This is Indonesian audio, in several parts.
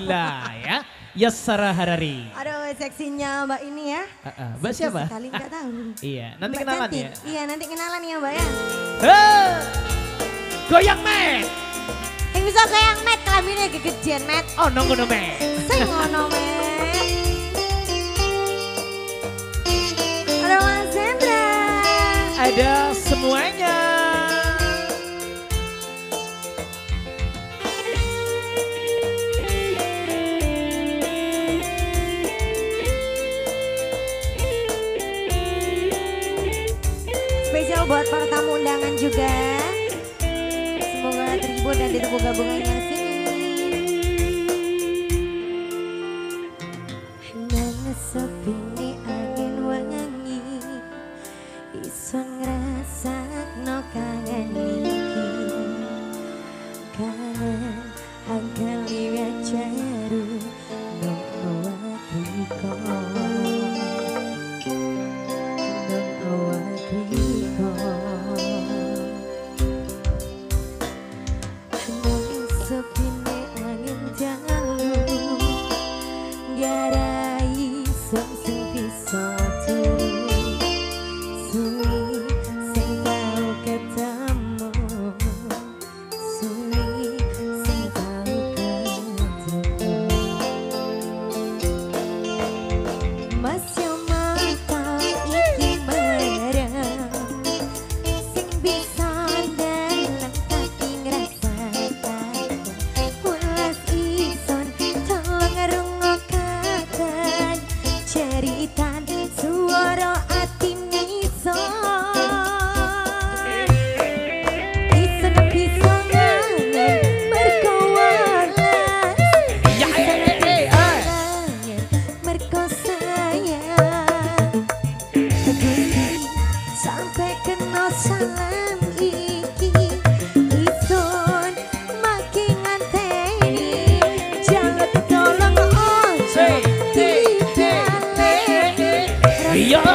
Salsabila ya. Yassara Harari. Aduh seksinya mbak ini ya. Uh, uh. Mbak siapa? Sekali nggak tahu. Iya, nanti Mbak kenalan cantik. ya. Iya nanti kenalan ya mbak ya. Hei, goyang met. Yang bisa kayak met kelaminnya kegedean met. Oh nunggu no met. Sing ngono met. Buat para tamu undangan juga. Semoga terhibur dan ditunggu gabungannya sini. Ceritan suara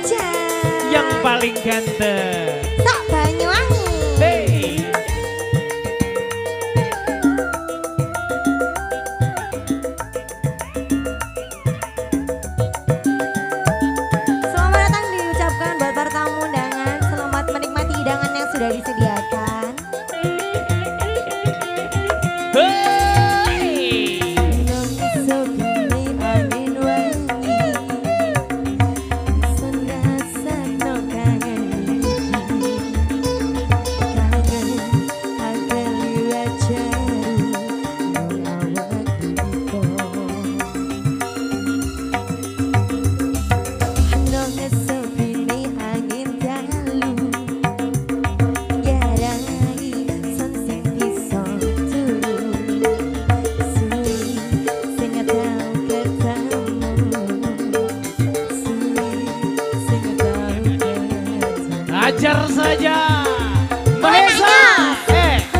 hujan Yang paling ganteng. Sok Banyuwangi Hey. Selamat datang diucapkan buat para tamu undangan. Selamat menikmati hidangan yang sudah disediakan. Hey. Ketemu Ajar saja. Mahesa. Eh.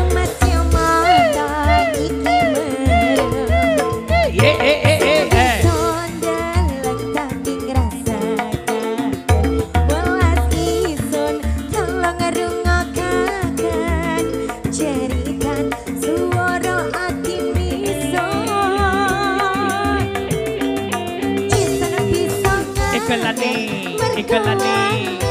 Yo mata